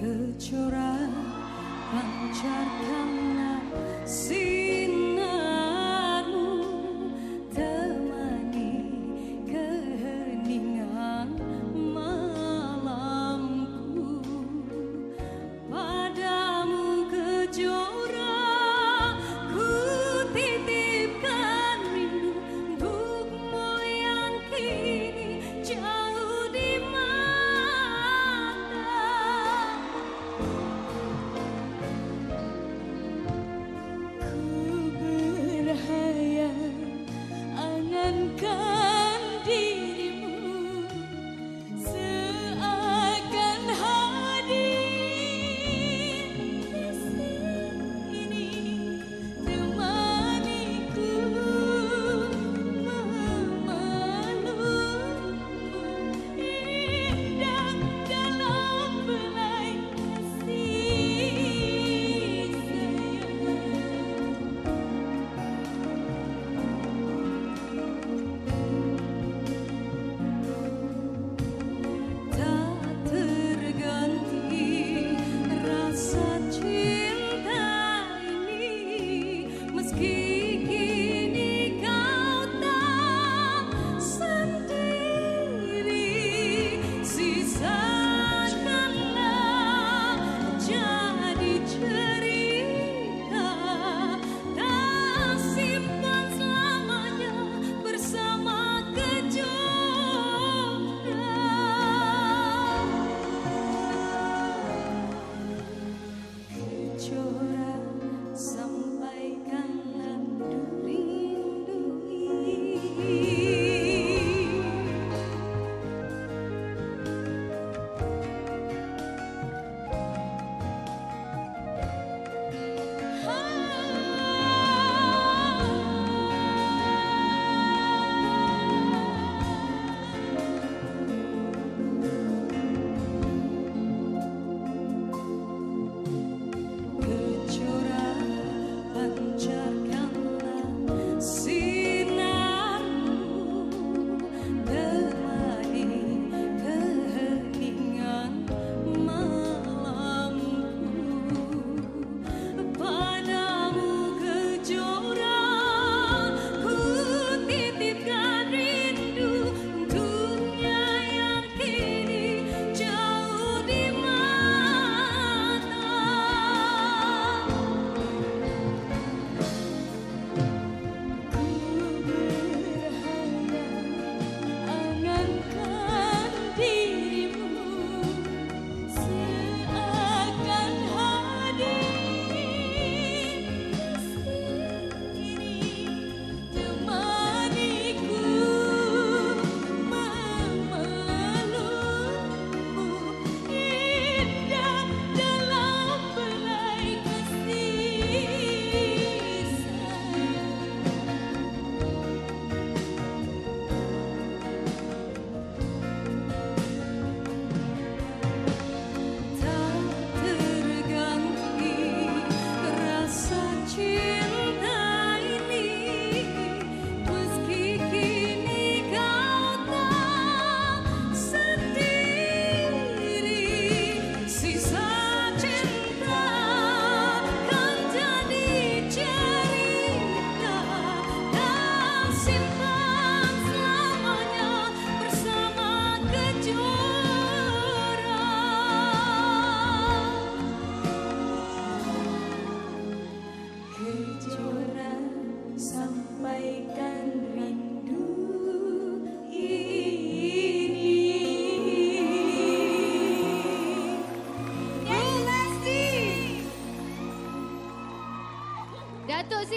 kecurah pancarkanlah si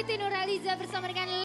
Siti Nurhaliza bersama dengan